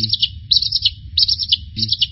Beach, beach, beach, beach.